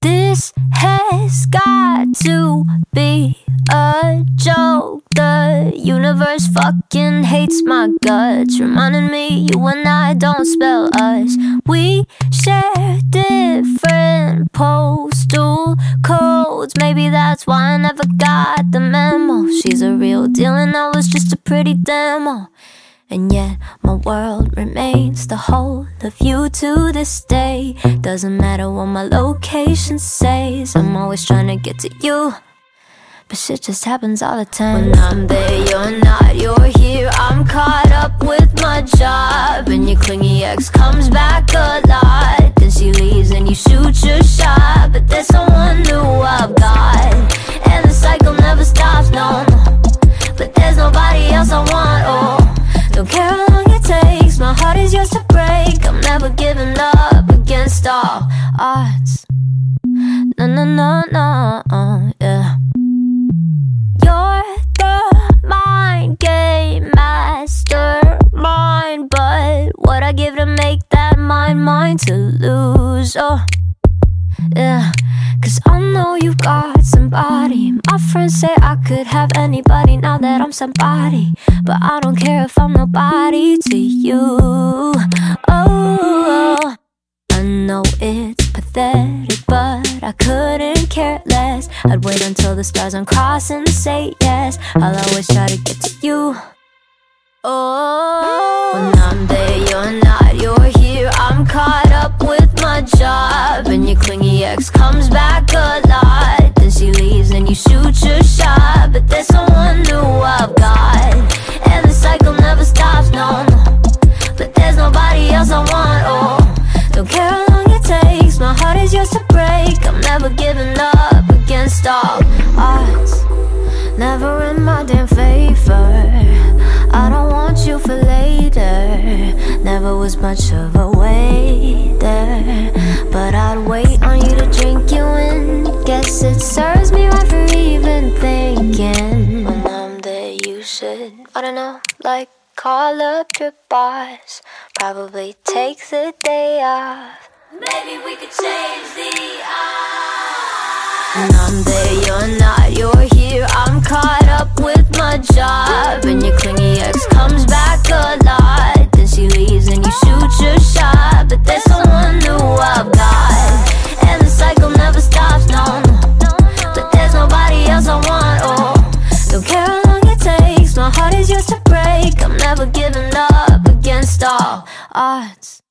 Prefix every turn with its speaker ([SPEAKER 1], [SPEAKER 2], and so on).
[SPEAKER 1] This has got to be a joke. The universe fucking hates my guts, reminding me you and I don't spell us. We share different postal codes. Maybe that's why I never got the memo. She's a real deal, and I was just a pretty demo. And yet my world remains the whole of you to this day. Doesn't matter what my location says I'm always trying to get to you. But shit just happens all the time. When I'm there, you're not, you're here. I'm caught up with my job. And your clingy ex comes back a against all odds. No, no, no, no, yeah. You're the mind game master mastermind But what I give to make that mind mine to lose, oh yeah. Cause I know you got somebody. My friends say I could have anybody now that I'm somebody. But I don't care if I'm nobody to you Oh, I know it's pathetic But I couldn't care less. I'd wait until the stars uncross and say yes. I'll always try to get to you. Oh, when I'm there, you're not, you're here. I'm caught up with my job. And your clingy ex comes back a lot. Then she leaves and you shoot your shot. But there's someone new I've got. And the cycle never stops, no, no. But there's nobody else I want, oh Don't care how long it takes. My heart is yours to break. I'm never giving up against all odds. Never in my damn favor. I don't want you for later. Never was much of a waiter. But I'd wait on you to drink you in. Guess it serves me right for even thinking. When I'm there you should, I don't know, like call up your boss. Probably take the day off. Maybe we could change the odds. When I'm there you're not, you're here. I'm caught up with my job. And your clingy ex comes back a lot. Then she leaves and you shoot your shot Ah, takes